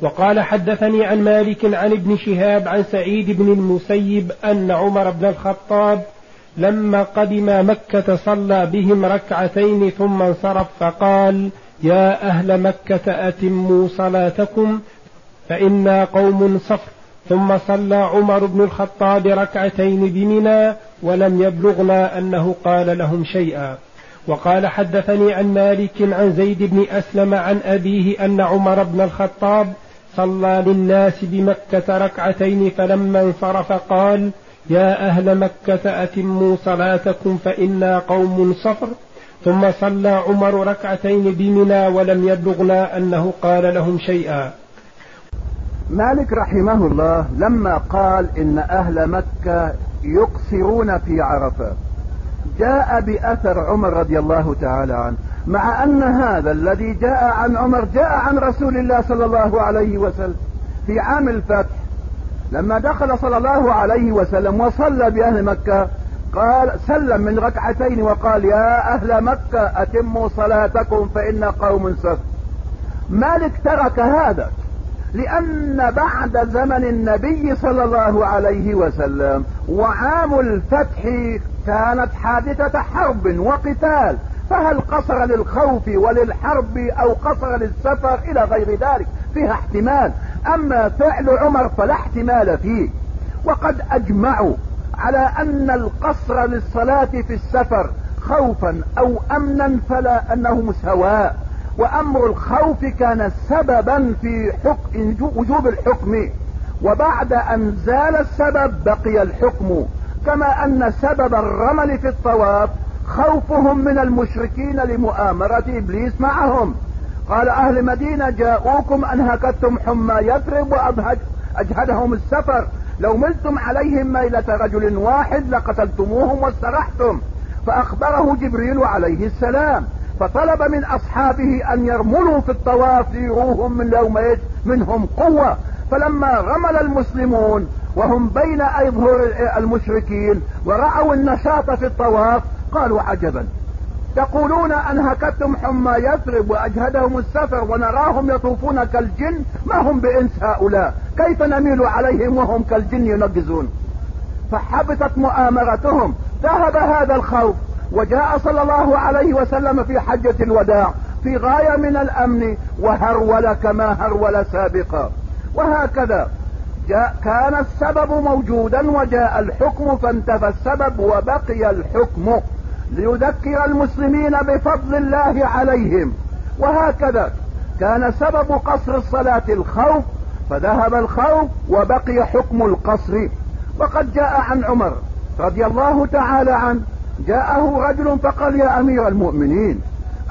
وقال حدثني عن مالك عن ابن شهاب عن سعيد بن المسيب أن عمر بن الخطاب لما قدم مكة صلى بهم ركعتين ثم انصرف فقال يا أهل مكة أتموا صلاتكم فإنا قوم صفر ثم صلى عمر بن الخطاب ركعتين بمنى ولم يبلغنا أنه قال لهم شيئا. وقال حدثني عن مالك عن زيد بن أسلم عن أبيه أن عمر بن الخطاب صلى للناس بمكة ركعتين فلما انصرف قال يا أهل مكة أتموا صلاتكم فإنا قوم صفر. ثم صلى عمر ركعتين بمنى ولم يبلغنا أنه قال لهم شيئا. مالك رحمه الله لما قال إن أهل مكة يقصرون في عرفة جاء بأثر عمر رضي الله تعالى عنه. مع أن هذا الذي جاء عن عمر جاء عن رسول الله صلى الله عليه وسلم في عام الفتح. لما دخل صلى الله عليه وسلم وصلى بأهل مكة قال سلم من ركعتين وقال يا أهل مكة أتموا صلاتكم فإن قوم سف. مالك ترك هذا لأن بعد زمن النبي صلى الله عليه وسلم وعام الفتح كانت حادثة حرب وقتال. فهل قصر للخوف وللحرب أو قصر للسفر إلى غير ذلك؟ فيها احتمال. أما فعل عمر فلا احتمال فيه. وقد أجمعوا على أن القصر للصلاة في السفر خوفا أو امنا فلا أنه سواء وأمر الخوف كان سببا في حكم وجوب الحكم. وبعد أن زال السبب بقي الحكم. كما أن سبب الرمل في الطواف خوفهم من المشركين لمؤامرة إبليس معهم. قال أهل مدينة جاءوكم انهكتم حمى يثرب واجهدهم السفر. لو ملتم عليهم ميلة رجل واحد لقتلتموهم واسترحتم. فأخبره جبريل عليه السلام. فطلب من أصحابه أن يرملوا في الطواف ليروهم من يومئذ منهم قوة. فلما رمل المسلمون وهم بين اظهر المشركين ورأوا النشاط في الطواف قالوا عجبا. تقولون انهكتم حمى يثرب وأجهدهم السفر ونراهم يطوفون كالجن. ما هم بإنس هؤلاء؟ كيف نميل عليهم وهم كالجن ينقزون؟ فحبطت مؤامرتهم. ذهب هذا الخوف وجاء صلى الله عليه وسلم في حجة الوداع في غاية من الأمن وهرول كما هرول سابقا. وهكذا جاء كان السبب موجودا وجاء الحكم فانتفى السبب وبقي الحكم. ليذكر المسلمين بفضل الله عليهم. وهكذا كان سبب قصر الصلاة الخوف فذهب الخوف وبقي حكم القصر. وقد جاء عن عمر رضي الله تعالى عنه جاءه رجل فقال يا أمير المؤمنين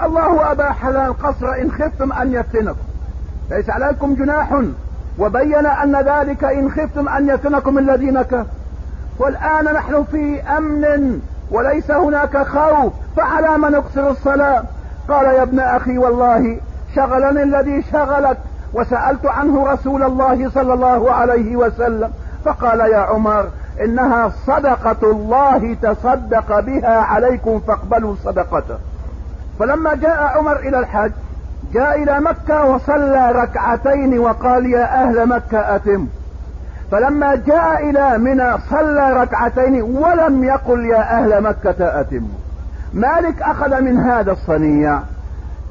الله أباح لنا القصر إن خفتم أن يفتنكم. ليس عليكم جناح وبين أن ذلك إن خفتم أن يفتنكم الذين كفروا. والآن نحن في أمن وليس هناك خوف فعلى ما نقصر الصلاة؟ قال يا ابن أخي والله شغلني الذي شغلك وسألت عنه رسول الله صلى الله عليه وسلم فقال يا عمر إنها صدقة الله تصدق بها عليكم فاقبلوا صدقته. فلما جاء عمر إلى الحج جاء إلى مكة وصلى ركعتين وقال يا أهل مكة أتم. فلما جاء إلى منى صلى ركعتين ولم يقل يا أهل مكة أتموا. مالك أخذ من هذا الصنيع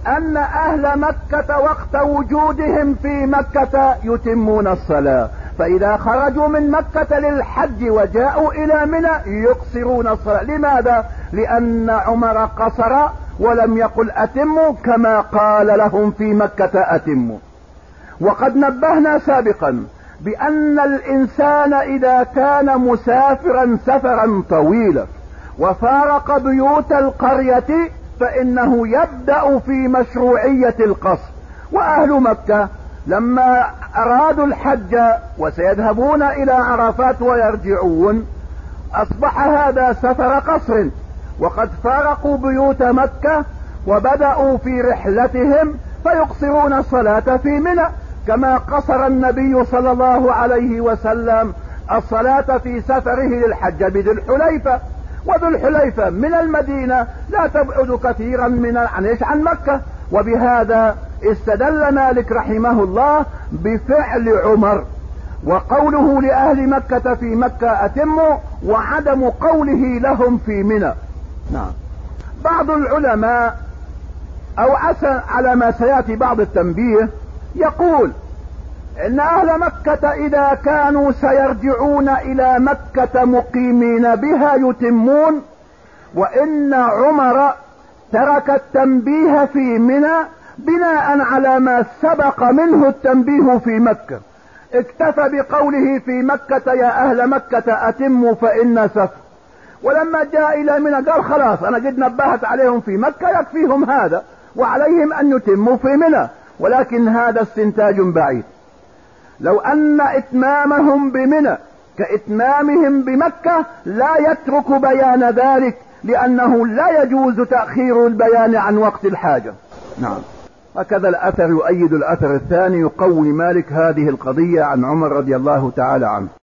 أن أهل مكة وقت وجودهم في مكة يتمون الصلاة. فإذا خرجوا من مكة للحج وجاءوا إلى منى يقصرون الصلاة. لماذا؟ لأن عمر قصر ولم يقل أتموا كما قال لهم في مكة أتموا. وقد نبهنا سابقا بأن الإنسان إذا كان مسافرا سفرا طويلا وفارق بيوت القرية فإنه يبدأ في مشروعية القصر. وأهل مكة لما أرادوا الحج وسيذهبون إلى عرفات ويرجعون أصبح هذا سفر قصر. وقد فارقوا بيوت مكة وبدأوا في رحلتهم فيقصرون الصلاة في منى. كما قصر النبي صلى الله عليه وسلم الصلاة في سفره للحج بذي الحليفة. وذو الحليفة من المدينة لا تبعد كثيرا من عن إيش؟ عن مكة. وبهذا استدل مالك رحمه الله بفعل عمر. وقوله لأهل مكة في مكة أتموا وعدم قوله لهم في منى. نعم. بعض العلماء أو عسى على ما سيأتي بعض التنبيه يقول إن أهل مكة إذا كانوا سيرجعون إلى مكة مقيمين بها يتمون وإن عمر ترك التنبيه في منى بناء على ما سبق منه التنبيه في مكة. اكتفى بقوله في مكة يا أهل مكة أتموا فإن سفر ولما جاء إلى منى قال خلاص أنا قد نبهت عليهم في مكة يكفيهم هذا وعليهم أن يتموا في منى. ولكن هذا استنتاج بعيد. لو أن إتمامهم بمنى كإتمامهم بمكة لا يترك بيان ذلك لأنه لا يجوز تأخير البيان عن وقت الحاجة. نعم. هكذا الأثر يؤيد الأثر الثاني يقوي مالك هذه القضية عن عمر رضي الله تعالى عنه.